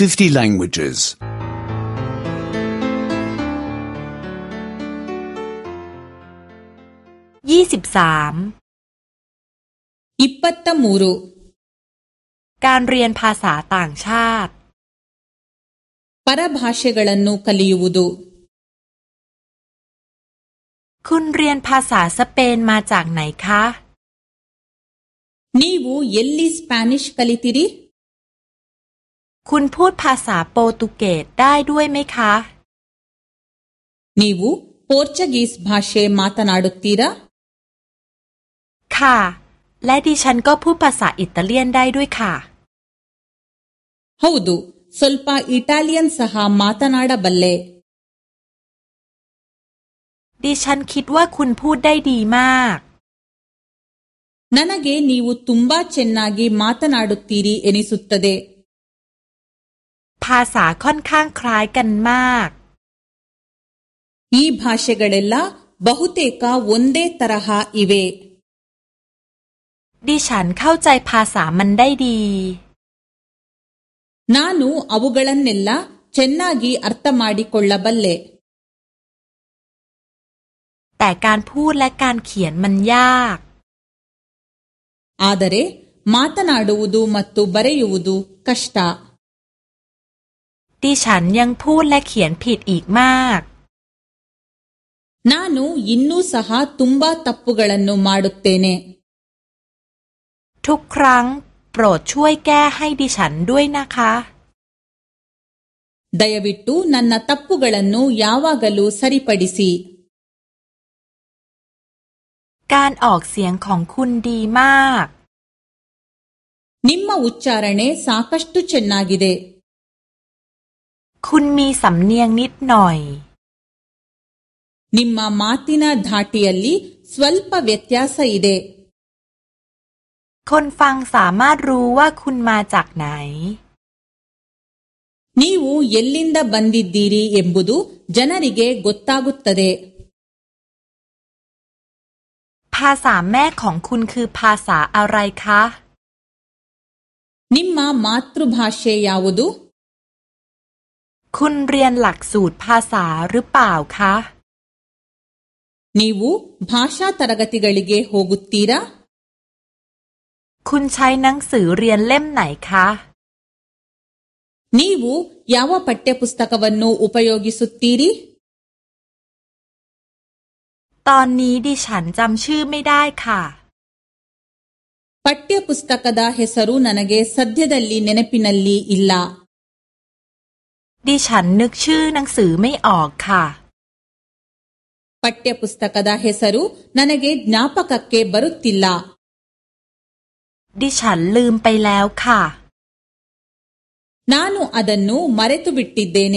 50 languages. 23 23การเรียนภาษาต่างชาติ ಪರಭಾಷೆಗಳನ್ನು ಕಲಿಯುವುದು คุณเรียนภาษาสเปนมาจากไหนคะ ನೀವು ಎಲ್ಲಿ ಸ್ಪ್ಯಾನಿಶ್ ಕಲಿತಿರಿ คุณพูดภาษาโปรตุเกสได้ด้วยไหมคะนิวูโปรตุเกสภาษามาตนาดุตีระค่ะ และดิฉันก็พูดภาษาอิตาเลียนได้ด้วยค่ะฮาวดูสุลปาอิตาเลียนสหามาตนาดาบัลเลดิฉันคิดว่าคุณพูดได้ดีมากนันเกนิวูตุมบาเชนนากีมาตนาดุตีรีเอนิสุตเตาษาค่อนข้างคล้ายกันมาก ಈ ಭಾಷೆಗಳೆಲ್ಲ ಬಹುತೇಕ ಒಂದೇ ತರಹ ಇವೆ ดิฉันเข้าใจภาษามันได้ดี ನಾನು ಅವುಗಳನ್ನೆಲ್ಲ ಚೆನ್ನಾಗಿ ಅರ್ಥ ಮಾಡಿಕೊಳ್ಳಬಲ್ಲೆ แต่การพูดและการเขียนมันยาก ಆದರೆ ಮಾತನಾಡುವುದು ಮತ್ತು ಬರೆಯುವುದು ಕಷ್ಟ ดิฉันยังพูดและเขียนผิดอีกมากนานูยินนูสหาตุมบาตัปปุกลันนูมาดุตเตเน ทุกครั้ง โปรดช่วยแก้ให้ดิฉันด้วยนะคะดายวิตูนันนัตัปปุกลันนูยาวากลู สริปดิสี การออกเสียงของคุณดีมาก นิมมาอุจจารเนสาคัชตุเชนนากิเดคุณมีสำเนียงนิดหน่อย นิมมามาตินาดาติลลีสวัลปะเวทยาสัยเดคนฟังสามารถรู้ว่าคุณมาจากไหนนีวูเยลลินดาบันดิดีรีเอมบุดูจนาริเกกุตตากุตตเดภาษาแม่ของคุณคือภาษาอะไรคะ นิมมามาตรุภาเชยาวุดูคุณเรียนหลักสูตรภาษาหรือเปล่าคะ นิวูภาษาตระกติกาลิเกฮกุตีระคุณใช้หนังสือเรียนเล่มไหนคะนิวูยาวาปัตเตปุสตะกวันโนอุปยยกิสุตีริ ตอนนี้ดิฉันจำชื่อไม่ได้ค่ะปัตเตปุสตะกดาเฮสรุนันเกสัตยดลลีเนเนปินัลลีอิลลาดิฉันนึกชื่อหนังสือไม่ออกค่ะ ปัตยจปุสตกดาเฮสรุ นันเกจนาปักเกบรุตติลลาดิฉันลืมไปแล้วค่ะนานุอดันนูมาเรตุบิตติเดเน